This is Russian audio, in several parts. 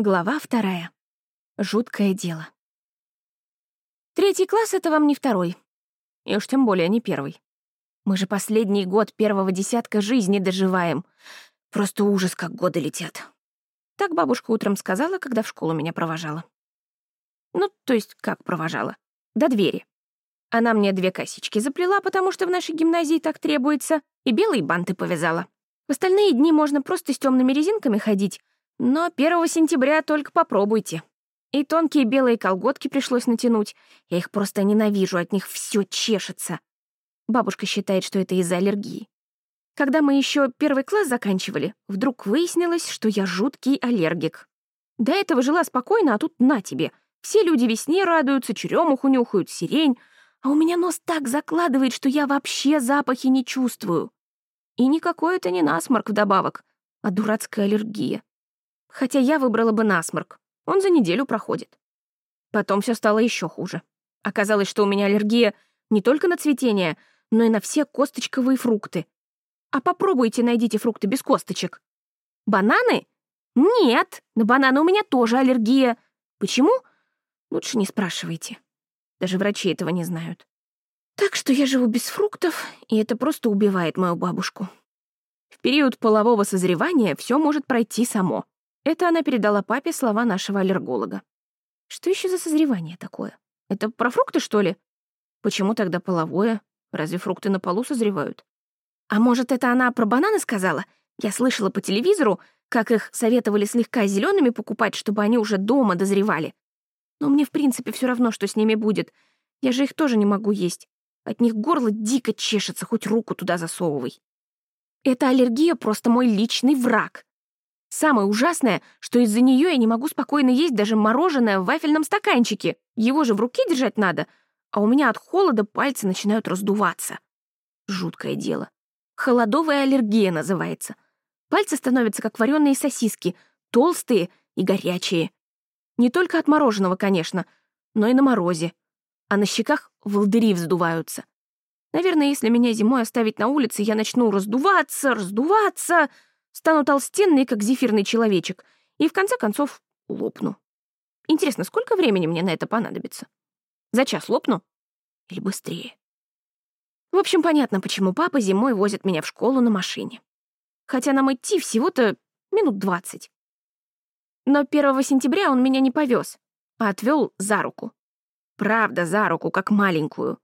Глава вторая. Жуткое дело. Третий класс — это вам не второй. И уж тем более не первый. Мы же последний год первого десятка жизни доживаем. Просто ужас, как годы летят. Так бабушка утром сказала, когда в школу меня провожала. Ну, то есть, как провожала? До двери. Она мне две косички заплела, потому что в нашей гимназии так требуется, и белые банты повязала. В остальные дни можно просто с темными резинками ходить, но 1 сентября только попробуйте. И тонкие белые колготки пришлось натянуть. Я их просто ненавижу, от них все чешется. Бабушка считает, что это из-за аллергии. Когда мы еще первый класс заканчивали, вдруг выяснилось, что я жуткий аллергик. До этого жила спокойно, а тут на тебе. Все люди весне радуются, черемуху нюхают, сирень, а у меня нос так закладывает, что я вообще запахи не чувствую. И никакой это не насморк вдобавок, а дурацкая аллергия. Хотя я выбрала бы насморк. Он за неделю проходит. Потом все стало еще хуже. Оказалось, что у меня аллергия не только на цветение, но и на все косточковые фрукты. А попробуйте найдите фрукты без косточек. Бананы? Нет, на бананы у меня тоже аллергия. Почему? Лучше не спрашивайте. Даже врачи этого не знают. Так что я живу без фруктов, и это просто убивает мою бабушку. В период полового созревания все может пройти само. Это она передала папе слова нашего аллерголога. Что еще за созревание такое? Это про фрукты, что ли? Почему тогда половое? Разве фрукты на полу созревают? А может, это она про бананы сказала? Я слышала по телевизору, как их советовали слегка зелеными покупать, чтобы они уже дома дозревали. Но мне, в принципе, все равно, что с ними будет. Я же их тоже не могу есть. От них горло дико чешется, хоть руку туда засовывай. Эта аллергия просто мой личный враг. Самое ужасное, что из-за нее я не могу спокойно есть даже мороженое в вафельном стаканчике. Его же в руке держать надо, а у меня от холода пальцы начинают раздуваться. Жуткое дело. Холодовая аллергия называется. Пальцы становятся как вареные сосиски, толстые и горячие. Не только от мороженого, конечно, но и на морозе. А на щеках волдыри вздуваются. Наверное, если меня зимой оставить на улице, я начну раздуваться, раздуваться, стану толстенной, как зефирный человечек, и в конце концов лопну. Интересно, сколько времени мне на это понадобится? За час лопну? Или быстрее? В общем, понятно, почему папа зимой возит меня в школу на машине. Хотя нам идти всего-то минут двадцать. Но 1 сентября он меня не повез, а отвел за руку. Правда, за руку, как маленькую.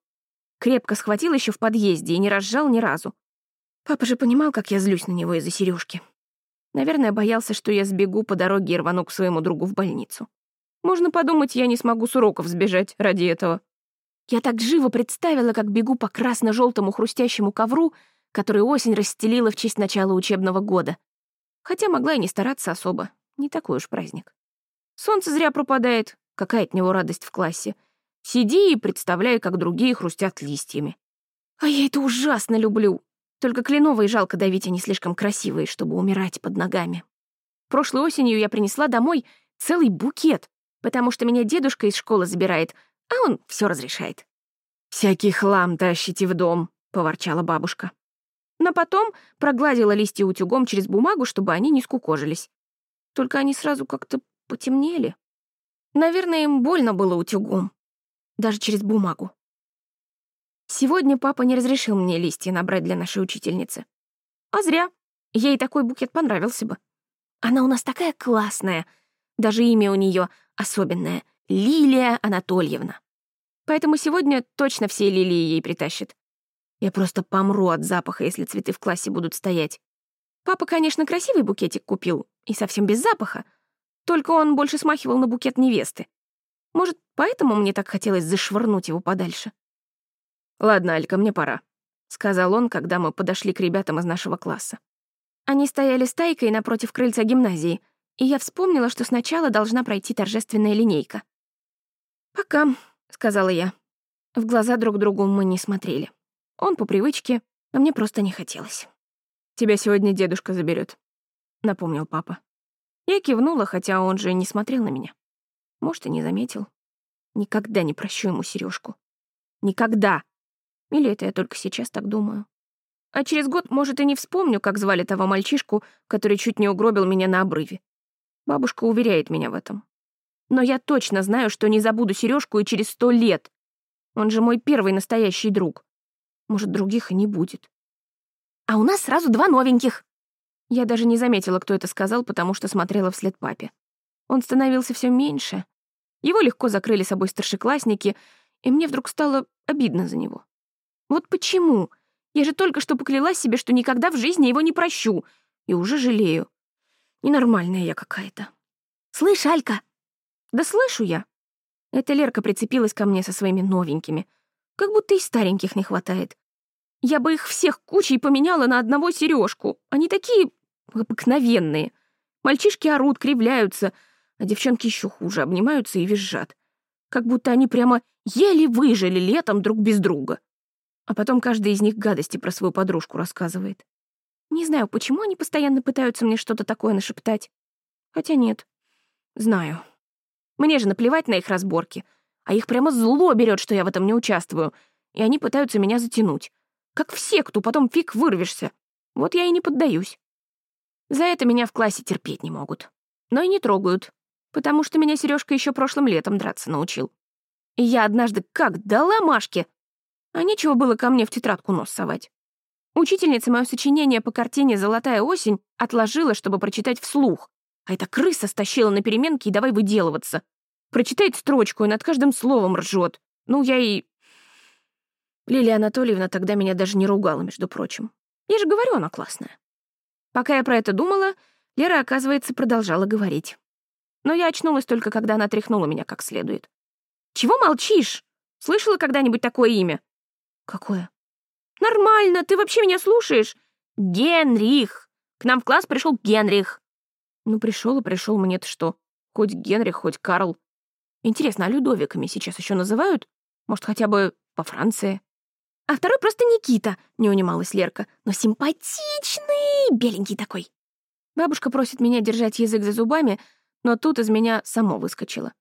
Крепко схватил еще в подъезде и не разжал ни разу. Папа же понимал, как я злюсь на него из-за сережки. Наверное, боялся, что я сбегу по дороге и рвану к своему другу в больницу. Можно подумать, я не смогу с уроков сбежать ради этого. Я так живо представила, как бегу по красно желтому хрустящему ковру, который осень расстелила в честь начала учебного года. Хотя могла и не стараться особо. Не такой уж праздник. Солнце зря пропадает. Какая от него радость в классе. Сиди и представляй, как другие хрустят листьями. А я это ужасно люблю. Только кленовые жалко давить, они слишком красивые, чтобы умирать под ногами. Прошлой осенью я принесла домой целый букет, потому что меня дедушка из школы забирает, а он все разрешает. «Всякий хлам тащите в дом», — поворчала бабушка. Но потом прогладила листья утюгом через бумагу, чтобы они не скукожились. Только они сразу как-то потемнели. Наверное, им больно было утюгом. Даже через бумагу. Сегодня папа не разрешил мне листья набрать для нашей учительницы. А зря. Ей такой букет понравился бы. Она у нас такая классная. Даже имя у нее особенное — Лилия Анатольевна. Поэтому сегодня точно все лилии ей притащат. Я просто помру от запаха, если цветы в классе будут стоять. Папа, конечно, красивый букетик купил, и совсем без запаха. Только он больше смахивал на букет невесты. Может, поэтому мне так хотелось зашвырнуть его подальше. «Ладно, Алька, мне пора», — сказал он, когда мы подошли к ребятам из нашего класса. Они стояли стайкой напротив крыльца гимназии, и я вспомнила, что сначала должна пройти торжественная линейка. «Пока», — сказала я. В глаза друг другу мы не смотрели. Он по привычке, а мне просто не хотелось. «Тебя сегодня дедушка заберет, напомнил папа. Я кивнула, хотя он же не смотрел на меня. Может, и не заметил. Никогда не прощу ему сережку. Никогда! Или это я только сейчас так думаю? А через год, может, и не вспомню, как звали того мальчишку, который чуть не угробил меня на обрыве. Бабушка уверяет меня в этом. Но я точно знаю, что не забуду сережку и через сто лет. Он же мой первый настоящий друг. Может, других и не будет. А у нас сразу два новеньких. Я даже не заметила, кто это сказал, потому что смотрела вслед папе. Он становился все меньше. Его легко закрыли собой старшеклассники, и мне вдруг стало обидно за него. Вот почему? Я же только что поклялась себе, что никогда в жизни его не прощу, и уже жалею. Ненормальная я какая-то. «Слышь, Алька!» «Да слышу я!» Эта Лерка прицепилась ко мне со своими новенькими. Как будто и стареньких не хватает. Я бы их всех кучей поменяла на одного сережку. Они такие обыкновенные. Мальчишки орут, кривляются, а девчонки еще хуже, обнимаются и визжат. Как будто они прямо еле выжили летом друг без друга. А потом каждый из них гадости про свою подружку рассказывает. Не знаю, почему они постоянно пытаются мне что-то такое нашептать. Хотя нет. Знаю. Мне же наплевать на их разборки. А их прямо зло берет, что я в этом не участвую. И они пытаются меня затянуть. Как в секту, потом фиг вырвешься. Вот я и не поддаюсь. За это меня в классе терпеть не могут. Но и не трогают, потому что меня Сережка еще прошлым летом драться научил. И я однажды как дала Машке, а нечего было ко мне в тетрадку нос совать. Учительница мое сочинение по картине «Золотая осень» отложила, чтобы прочитать вслух, а эта крыса стащила на переменке и давай выделываться. Прочитает строчку и над каждым словом ржет. Ну, я и... Лилия Анатольевна тогда меня даже не ругала, между прочим. Я же говорю, она классная. Пока я про это думала, Лера, оказывается, продолжала говорить. Но я очнулась только, когда она тряхнула меня как следует. «Чего молчишь? Слышала когда-нибудь такое имя?» «Какое?» «Нормально, ты вообще меня слушаешь?» «Генрих! К нам в класс пришел Генрих!» «Ну, пришел и пришел мне-то что? Хоть Генрих, хоть Карл. Интересно, а Людовиками сейчас еще называют? Может, хотя бы по Франции?» «А второй просто Никита», — не унималась Лерка. «Но симпатичный, беленький такой». Бабушка просит меня держать язык за зубами, но тут из меня само выскочило.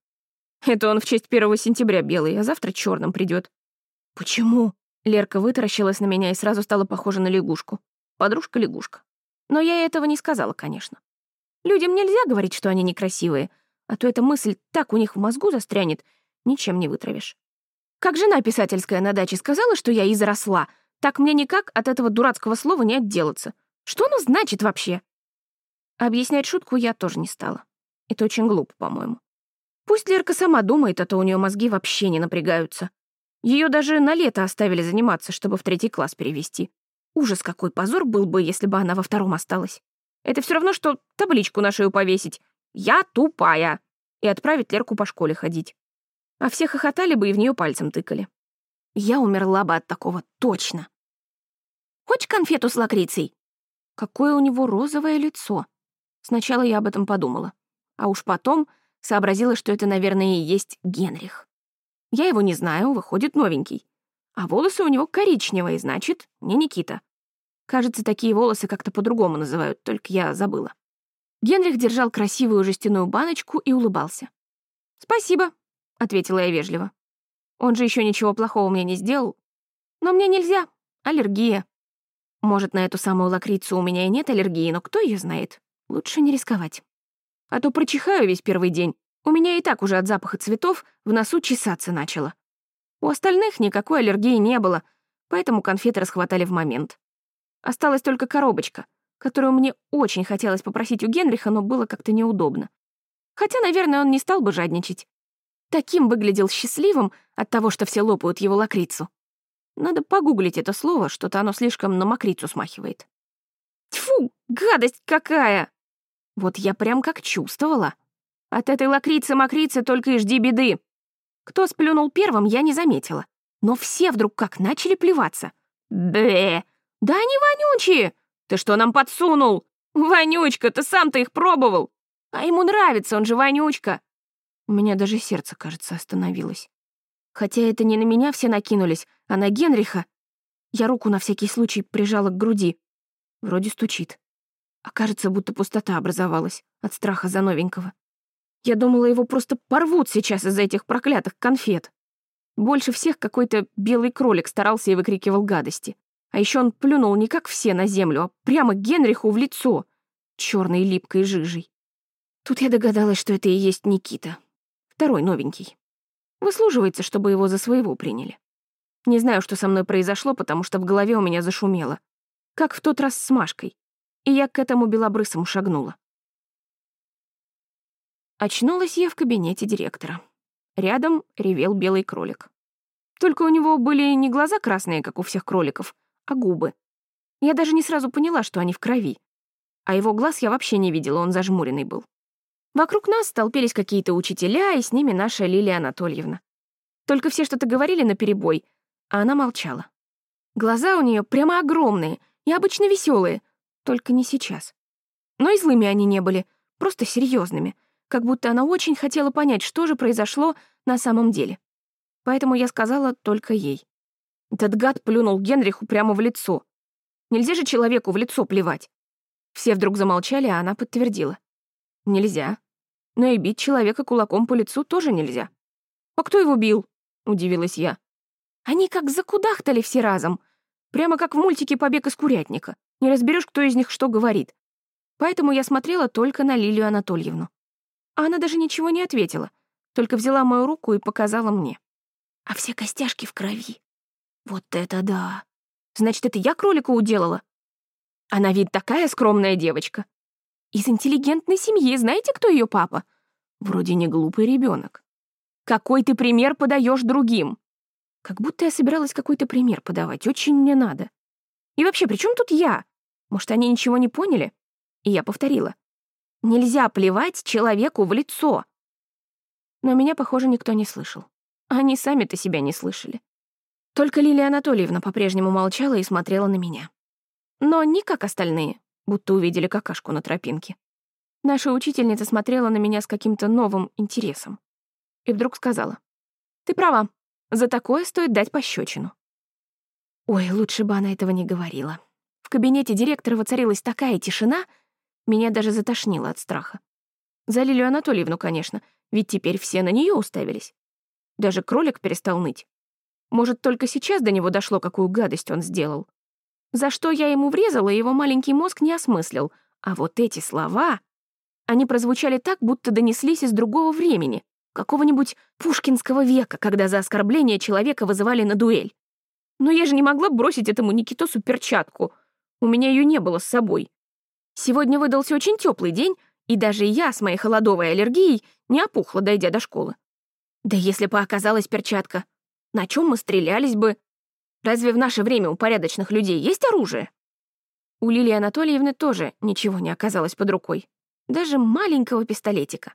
Это он в честь первого сентября белый, а завтра черным придет. «Почему?» Лерка вытаращилась на меня и сразу стала похожа на лягушку. Подружка-лягушка. Но я этого не сказала, конечно. Людям нельзя говорить, что они некрасивые, а то эта мысль так у них в мозгу застрянет, ничем не вытравишь. Как жена писательская на даче сказала, что я изросла, так мне никак от этого дурацкого слова не отделаться. Что оно значит вообще? Объяснять шутку я тоже не стала. Это очень глупо, по-моему. Пусть Лерка сама думает, а то у нее мозги вообще не напрягаются. Ее даже на лето оставили заниматься, чтобы в третий класс перевести. Ужас, какой позор был бы, если бы она во втором осталась. Это все равно, что табличку на шею повесить. «Я тупая!» и отправить Лерку по школе ходить. А все хохотали бы и в нее пальцем тыкали. Я умерла бы от такого точно. Хочешь конфету с лакрицей? Какое у него розовое лицо. Сначала я об этом подумала. А уж потом сообразила, что это, наверное, и есть Генрих. Я его не знаю, выходит новенький. А волосы у него коричневые, значит, не Никита. Кажется, такие волосы как-то по-другому называют, только я забыла. Генрих держал красивую жестяную баночку и улыбался. «Спасибо», — ответила я вежливо. «Он же еще ничего плохого мне не сделал. Но мне нельзя. Аллергия. Может, на эту самую лакрицу у меня и нет аллергии, но кто ее знает? Лучше не рисковать. А то прочихаю весь первый день, у меня и так уже от запаха цветов в носу чесаться начало. У остальных никакой аллергии не было, поэтому конфеты расхватали в момент. Осталась только коробочка, которую мне очень хотелось попросить у Генриха, но было как-то неудобно. Хотя, наверное, он не стал бы жадничать. Таким выглядел счастливым от того, что все лопают его лакрицу. Надо погуглить это слово, что-то оно слишком на мокрицу смахивает. Тьфу, гадость какая! Вот я прям как чувствовала. От этой лакрицы-мокрицы только и жди беды. Кто сплюнул первым, я не заметила. Но все вдруг как начали плеваться. Бе! Да они вонючие! Ты что нам подсунул? Вонючка, ты сам-то их пробовал. А ему нравится, он же вонючка. У меня даже сердце, кажется, остановилось. Хотя это не на меня все накинулись, а на Генриха. Я руку на всякий случай прижала к груди. Вроде стучит. А кажется, будто пустота образовалась от страха за новенького. Я думала, его просто порвут сейчас из-за этих проклятых конфет. Больше всех какой-то белый кролик старался и выкрикивал гадости. А еще он плюнул не как все на землю, а прямо Генриху в лицо, черной липкой жижей. Тут я догадалась, что это и есть Никита. Второй новенький. Выслуживается, чтобы его за своего приняли. Не знаю, что со мной произошло, потому что в голове у меня зашумело. Как в тот раз с Машкой. И я к этому белобрысому шагнула. Очнулась я в кабинете директора. Рядом ревел белый кролик. Только у него были не глаза красные, как у всех кроликов, а губы. Я даже не сразу поняла, что они в крови. А его глаз я вообще не видела, он зажмуренный был. Вокруг нас столпились какие-то учителя, и с ними наша Лилия Анатольевна. Только все что-то говорили наперебой, а она молчала. Глаза у нее прямо огромные и обычно веселые, только не сейчас. Но и злыми они не были, просто серьезными, как будто она очень хотела понять, что же произошло на самом деле. Поэтому я сказала только ей. Этот гад плюнул Генриху прямо в лицо. Нельзя же человеку в лицо плевать. Все вдруг замолчали, а она подтвердила. Нельзя. Но и бить человека кулаком по лицу тоже нельзя. «А кто его бил?» — удивилась я. Они как закудахтали все разом. Прямо как в мультике «Побег из курятника». Не разберешь, кто из них что говорит. Поэтому я смотрела только на Лилию Анатольевну. А она даже ничего не ответила, только взяла мою руку и показала мне. А все костяшки в крови. Вот это да! Значит, это я кролика уделала? Она вид такая скромная девочка. Из интеллигентной семьи, знаете, кто ее папа? Вроде не глупый ребенок. Какой ты пример подаешь другим? Как будто я собиралась какой-то пример подавать, очень мне надо. И вообще, при чем тут я? Может, они ничего не поняли? И я повторила. Нельзя плевать человеку в лицо. Но меня, похоже, никто не слышал. Они сами-то себя не слышали. Только Лилия Анатольевна по-прежнему молчала и смотрела на меня. Но не как остальные, будто увидели какашку на тропинке. Наша учительница смотрела на меня с каким-то новым интересом. И вдруг сказала, «Ты права, за такое стоит дать пощечину». Ой, лучше бы она этого не говорила. В кабинете директора воцарилась такая тишина, меня даже затошнило от страха. За Лилию Анатольевну, конечно, ведь теперь все на нее уставились. Даже кролик перестал ныть. Может, только сейчас до него дошло, какую гадость он сделал. За что я ему врезала, его маленький мозг не осмыслил. А вот эти слова... Они прозвучали так, будто донеслись из другого времени, какого-нибудь пушкинского века, когда за оскорбление человека вызывали на дуэль. Но я же не могла бросить этому Никитосу перчатку. У меня ее не было с собой. Сегодня выдался очень теплый день, и даже я с моей холодовой аллергией не опухла, дойдя до школы. Да если бы оказалась перчатка, на чем мы стрелялись бы? Разве в наше время у порядочных людей есть оружие? У Лилии Анатольевны тоже ничего не оказалось под рукой. Даже маленького пистолетика.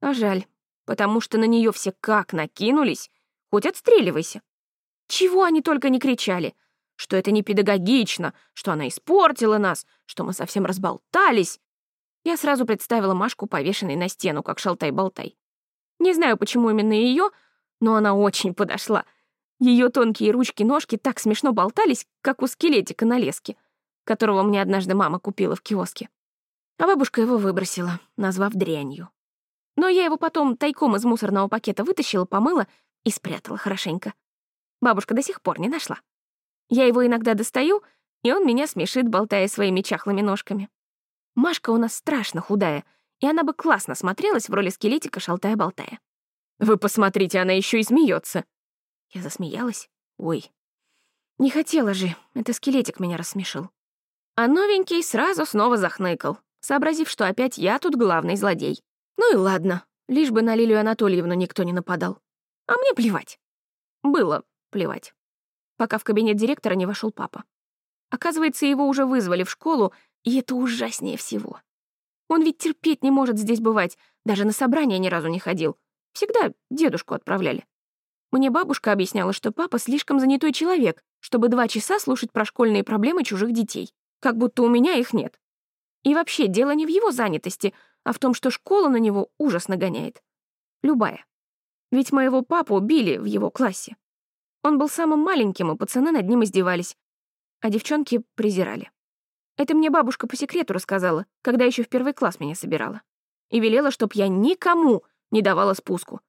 А жаль, потому что на нее все как накинулись, хоть отстреливайся. Чего они только не кричали, что это не педагогично, что она испортила нас, что мы совсем разболтались. Я сразу представила Машку, повешенной на стену, как шалтай-болтай. Не знаю, почему именно ее, но она очень подошла — ее тонкие ручки-ножки так смешно болтались, как у скелетика на леске, которого мне однажды мама купила в киоске. А бабушка его выбросила, назвав дрянью. Но я его потом тайком из мусорного пакета вытащила, помыла и спрятала хорошенько. Бабушка до сих пор не нашла. Я его иногда достаю, и он меня смешит, болтая своими чахлыми ножками. Машка у нас страшно худая, и она бы классно смотрелась в роли скелетика, шалтая-болтая. Вы посмотрите, она еще и смеется. Я засмеялась. Ой. Не хотела же, это скелетик меня рассмешил. А новенький сразу снова захныкал, сообразив, что опять я тут главный злодей. Ну и ладно, лишь бы на Лилию Анатольевну никто не нападал. А мне плевать. Было плевать. Пока в кабинет директора не вошел папа. Оказывается, его уже вызвали в школу, и это ужаснее всего. Он ведь терпеть не может здесь бывать, даже на собрание ни разу не ходил. Всегда дедушку отправляли. Мне бабушка объясняла, что папа слишком занятой человек, чтобы два часа слушать про школьные проблемы чужих детей, как будто у меня их нет. И вообще, дело не в его занятости, а в том, что школа на него ужас нагоняет. Любая. Ведь моего папу били в его классе. Он был самым маленьким, и пацаны над ним издевались, а девчонки презирали. Это мне бабушка по секрету рассказала, когда еще в первый класс меня собирала. И велела, чтоб я никому не давала спуску,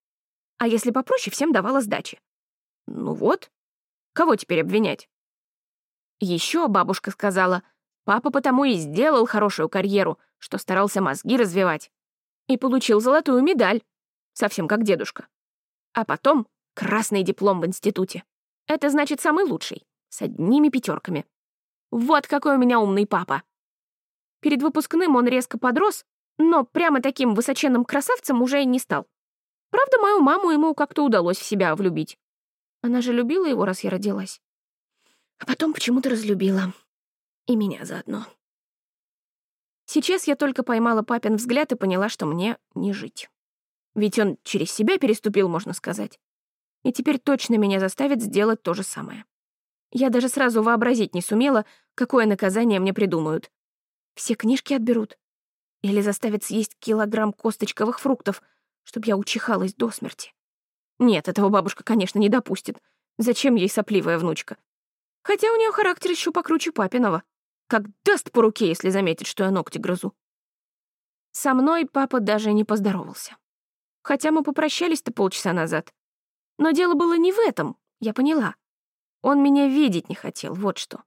а если попроще, всем давала сдачи. Ну вот, кого теперь обвинять? Еще бабушка сказала, папа потому и сделал хорошую карьеру, что старался мозги развивать. И получил золотую медаль, совсем как дедушка. А потом красный диплом в институте. Это значит самый лучший, с одними пятерками. Вот какой у меня умный папа. Перед выпускным он резко подрос, но прямо таким высоченным красавцем уже и не стал. Правда, мою маму ему как-то удалось в себя влюбить. Она же любила его, раз я родилась. А потом почему-то разлюбила. И меня заодно. Сейчас я только поймала папин взгляд и поняла, что мне не жить. Ведь он через себя переступил, можно сказать. И теперь точно меня заставит сделать то же самое. Я даже сразу вообразить не сумела, какое наказание мне придумают. Все книжки отберут. Или заставят съесть килограмм косточковых фруктов, чтобы я учихалась до смерти. Нет, этого бабушка, конечно, не допустит. Зачем ей сопливая внучка? Хотя у нее характер еще покруче папиного. Как даст по руке, если заметит, что я ногти грызу. Со мной папа даже не поздоровался. Хотя мы попрощались-то полчаса назад. Но дело было не в этом, я поняла. Он меня видеть не хотел, вот что.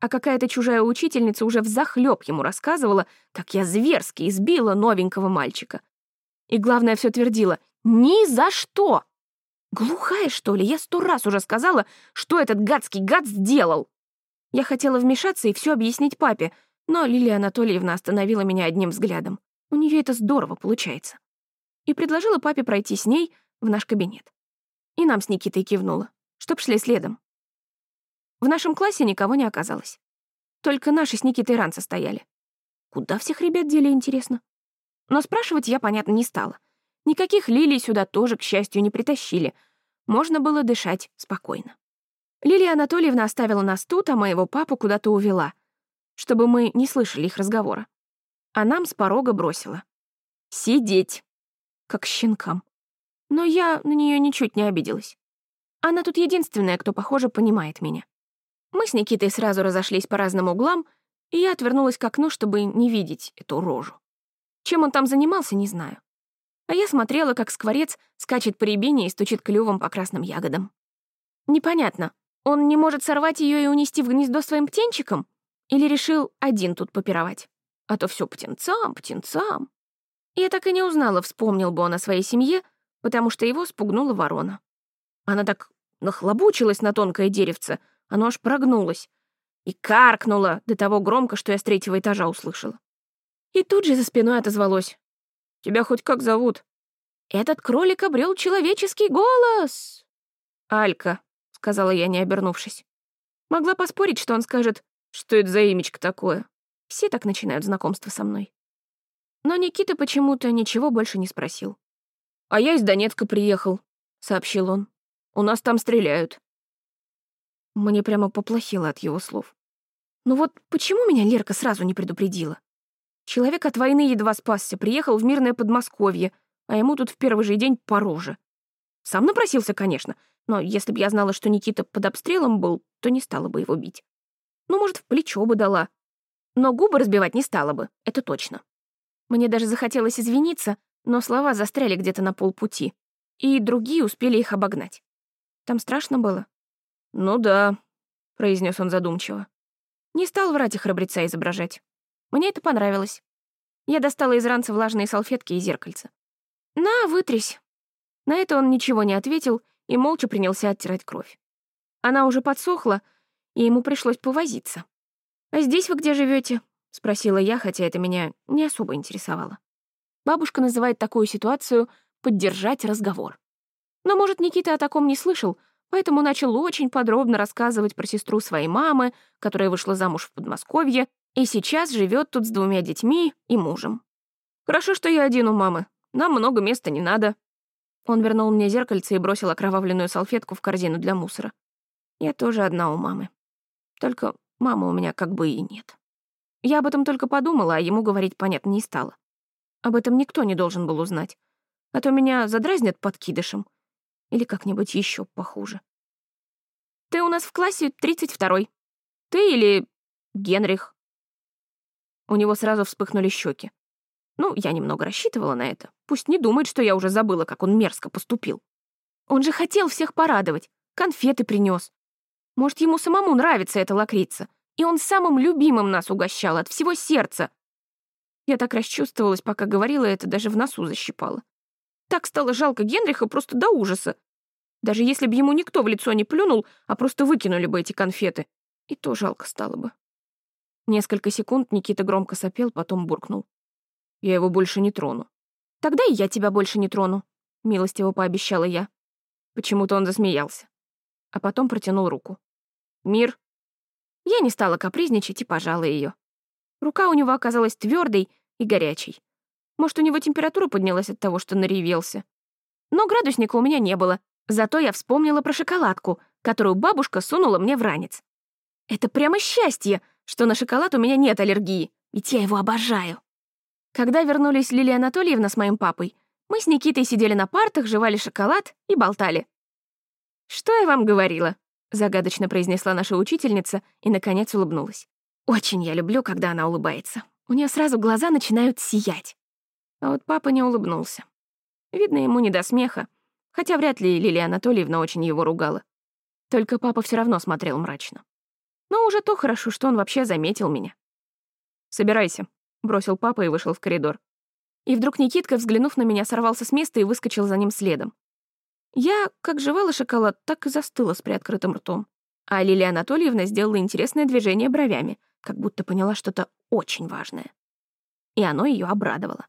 А какая-то чужая учительница уже взахлёб ему рассказывала, как я зверски избила новенького мальчика. И главное, все твердила «Ни за что!» Глухая, что ли? Я сто раз уже сказала, что этот гадский гад сделал. Я хотела вмешаться и все объяснить папе, но Лилия Анатольевна остановила меня одним взглядом. У нее это здорово получается. И предложила папе пройти с ней в наш кабинет. И нам с Никитой кивнула, чтоб шли следом. В нашем классе никого не оказалось. Только наши с Никитой ранца стояли. Куда всех ребят дели, интересно? Но спрашивать я, понятно, не стала. Никаких лилий сюда тоже, к счастью, не притащили. Можно было дышать спокойно. Лилия Анатольевна оставила нас тут, а моего папу куда-то увела, чтобы мы не слышали их разговора. А нам с порога бросила. Сидеть. Как щенкам. Но я на нее ничуть не обиделась. Она тут единственная, кто, похоже, понимает меня. Мы с Никитой сразу разошлись по разным углам, и я отвернулась к окну, чтобы не видеть эту рожу. Чем он там занимался, не знаю а я смотрела, как скворец скачет по рябине и стучит клювом по красным ягодам. Непонятно, он не может сорвать ее и унести в гнездо своим птенчиком? Или решил один тут попировать? А то все птенцам, птенцам. Я так и не узнала, вспомнил бы он о своей семье, потому что его спугнула ворона. Она так нахлобучилась на тонкое деревце, оно аж прогнулось. И каркнула до того громко, что я с третьего этажа услышала. И тут же за спиной отозвалось. Тебя хоть как зовут?» «Этот кролик обрел человеческий голос!» «Алька», — сказала я, не обернувшись. Могла поспорить, что он скажет, что это за имечко такое. Все так начинают знакомство со мной. Но Никита почему-то ничего больше не спросил. «А я из Донецка приехал», — сообщил он. «У нас там стреляют». Мне прямо поплохело от его слов. Ну вот почему меня Лерка сразу не предупредила? Человек от войны едва спасся, приехал в мирное Подмосковье, а ему тут в первый же день по роже. Сам напросился, конечно, но если бы я знала, что Никита под обстрелом был, то не стала бы его бить. Ну, может, в плечо бы дала. Но губы разбивать не стала бы, это точно. Мне даже захотелось извиниться, но слова застряли где-то на полпути, и другие успели их обогнать. Там страшно было? «Ну да», — произнес он задумчиво. Не стал врать и храбреца изображать. Мне это понравилось. Я достала из ранца влажные салфетки и зеркальце. «На, вытрись». На это он ничего не ответил и молча принялся оттирать кровь. Она уже подсохла, и ему пришлось повозиться. «А здесь вы где живете? спросила я, хотя это меня не особо интересовало. Бабушка называет такую ситуацию «поддержать разговор». Но, может, Никита о таком не слышал, поэтому начал очень подробно рассказывать про сестру своей мамы, которая вышла замуж в Подмосковье, и сейчас живет тут с двумя детьми и мужем. Хорошо, что я один у мамы. Нам много места не надо. Он вернул мне зеркальце и бросил окровавленную салфетку в корзину для мусора. Я тоже одна у мамы. Только мамы у меня как бы и нет. Я об этом только подумала, а ему говорить, понятно, не стало. Об этом никто не должен был узнать. А то меня задразнят подкидышем. Или как-нибудь еще похуже. Ты у нас в классе 32-й. Ты или Генрих? У него сразу вспыхнули щеки. Ну, я немного рассчитывала на это. Пусть не думает, что я уже забыла, как он мерзко поступил. Он же хотел всех порадовать, конфеты принес. Может, ему самому нравится эта лакрица, и он самым любимым нас угощал от всего сердца. Я так расчувствовалась, пока говорила это, даже в носу защипала. Так стало жалко Генриха просто до ужаса. Даже если бы ему никто в лицо не плюнул, а просто выкинули бы эти конфеты, и то жалко стало бы. Несколько секунд Никита громко сопел, потом буркнул. «Я его больше не трону». «Тогда и я тебя больше не трону», — милостиво пообещала я. Почему-то он засмеялся. А потом протянул руку. «Мир». Я не стала капризничать и пожала ее. Рука у него оказалась твердой и горячей. Может, у него температура поднялась от того, что наревелся. Но градусника у меня не было, зато я вспомнила про шоколадку, которую бабушка сунула мне в ранец. Это прямо счастье, что на шоколад у меня нет аллергии, ведь я его обожаю. Когда вернулись Лилия Анатольевна с моим папой, мы с Никитой сидели на партах, жевали шоколад и болтали. «Что я вам говорила?» — загадочно произнесла наша учительница и, наконец, улыбнулась. «Очень я люблю, когда она улыбается. У нее сразу глаза начинают сиять». А вот папа не улыбнулся. Видно, ему не до смеха, хотя вряд ли Лилия Анатольевна очень его ругала. Только папа все равно смотрел мрачно. Но уже то хорошо, что он вообще заметил меня. «Собирайся», — бросил папа и вышел в коридор. И вдруг Никитка, взглянув на меня, сорвался с места и выскочил за ним следом. Я, как жевала шоколад, так и застыла с приоткрытым ртом. А Лилия Анатольевна сделала интересное движение бровями, как будто поняла что-то очень важное. И оно ее обрадовало.